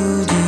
you do.